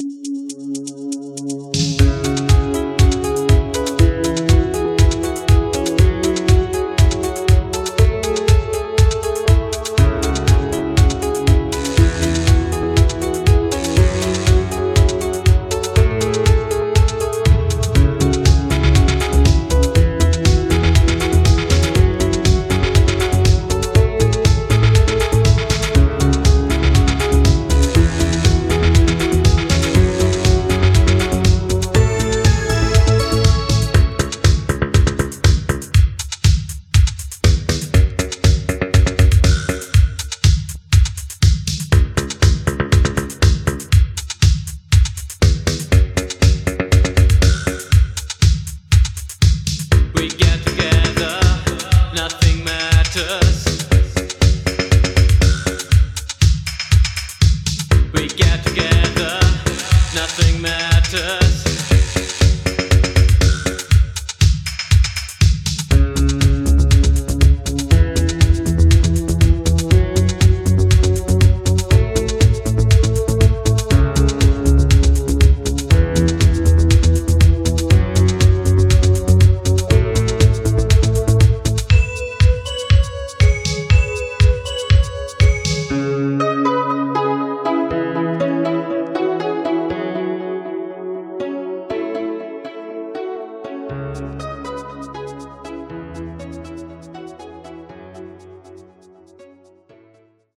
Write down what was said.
you together, nothing matters.